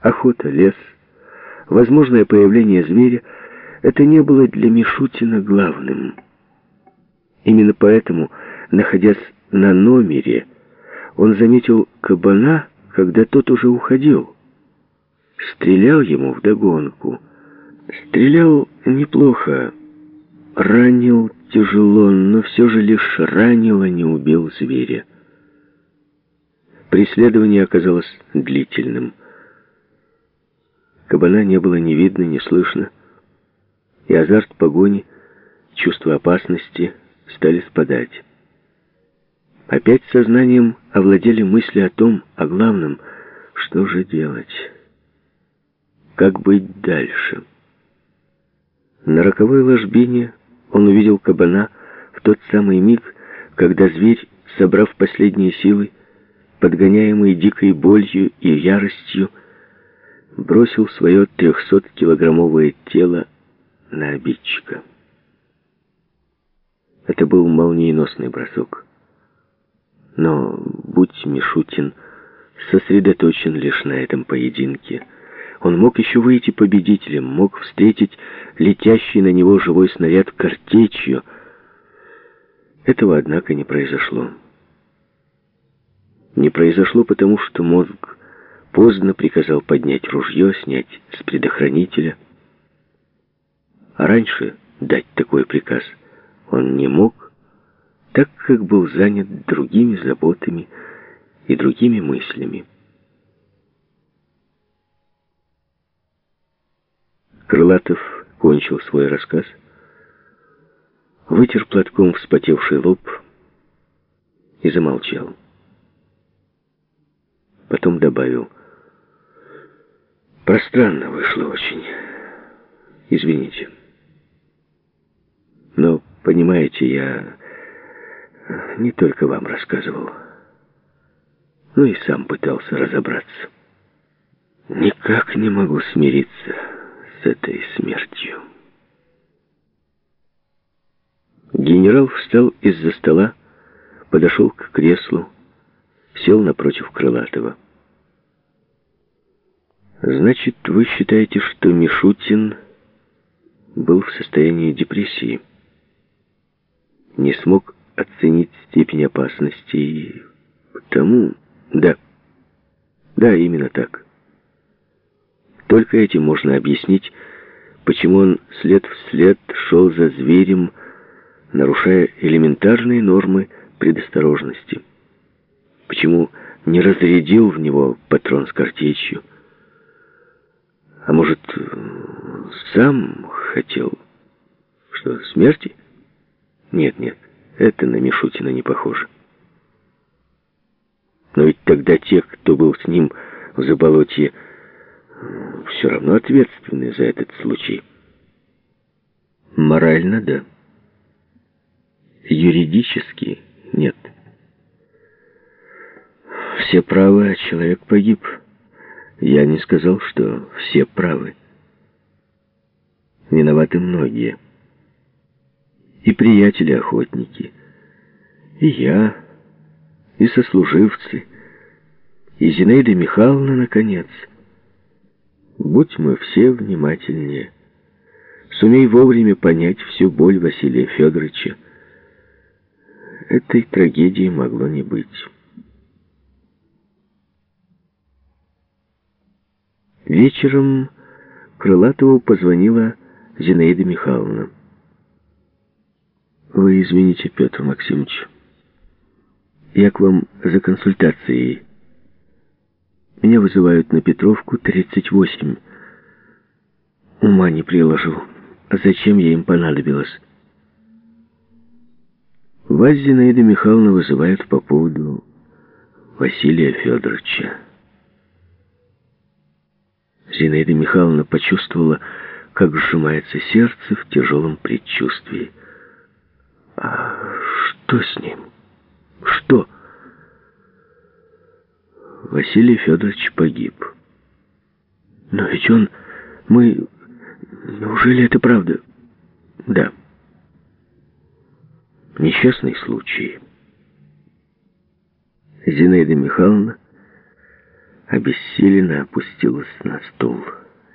охота, лес, возможное появление зверя — это не было для Мишутина главным. Именно поэтому, находясь на номере, он заметил кабана, когда тот уже уходил. Стрелял ему вдогонку. Стрелял неплохо. Ранил тяжело, но все же лишь ранил, а не убил зверя. Преследование оказалось длительным. Кабана не было ни видно, ни слышно, и азарт погони, чувство опасности стали спадать. Опять сознанием овладели мысли о том, о главном, что же делать, как быть дальше. На роковой ложбине он увидел кабана в тот самый миг, когда зверь, собрав последние силы, подгоняемый дикой болью и яростью, бросил свое трехсоткилограммовое тело на обидчика. Это был молниеносный бросок. Но будь Мишутин сосредоточен лишь на этом поединке, он мог еще выйти победителем, мог встретить летящий на него живой снаряд картечью. Этого, однако, не произошло. Не произошло потому, что мозг поздно приказал поднять ружье, снять с предохранителя. А раньше дать такой приказ он не мог, так как был занят другими заботами и другими мыслями. Крылатов кончил свой рассказ, вытер платком вспотевший лоб и замолчал. Потом добавил, пространно вышло очень, извините. Но, понимаете, я не только вам рассказывал, но и сам пытался разобраться. Никак не могу смириться с этой смертью. Генерал встал из-за стола, подошел к креслу, сел напротив Крылатова. «Значит, вы считаете, что Мишутин был в состоянии депрессии? Не смог оценить степень опасности и потому... Да, да, именно так. Только этим можно объяснить, почему он след в след шел за зверем, нарушая элементарные нормы предосторожности. Почему не разрядил в него патрон с картечью? А может, сам хотел? Что, смерти? Нет, нет, это на Мишутина не похоже. Но ведь тогда те, кто был с ним в заболотье, все равно ответственны за этот случай. Морально, да. Юридически нет. Все правы, а человек погиб. Я не сказал, что все правы. Виноваты многие. И приятели-охотники, и я, и сослуживцы, и Зинаида Михайловна, наконец. Будь мы все внимательнее. Сумей вовремя понять всю боль Василия Федоровича. Этой трагедии могло не быть. Вечером Крылатову позвонила Зинаида Михайловна. «Вы извините, Петр Максимович, я к вам за консультацией. Меня вызывают на Петровку, 38. Ума не приложу. А зачем я им понадобилась?» Вас, Зинаида Михайловна, вызывают по поводу Василия Федоровича. Зинаида Михайловна почувствовала, как сжимается сердце в тяжелом предчувствии. А что с ним? Что? Василий Федорович погиб. Но ведь он... Мы... Неужели это правда? Да. Несчастный случай. Зинаида Михайловна обессиленно опустилась на стул.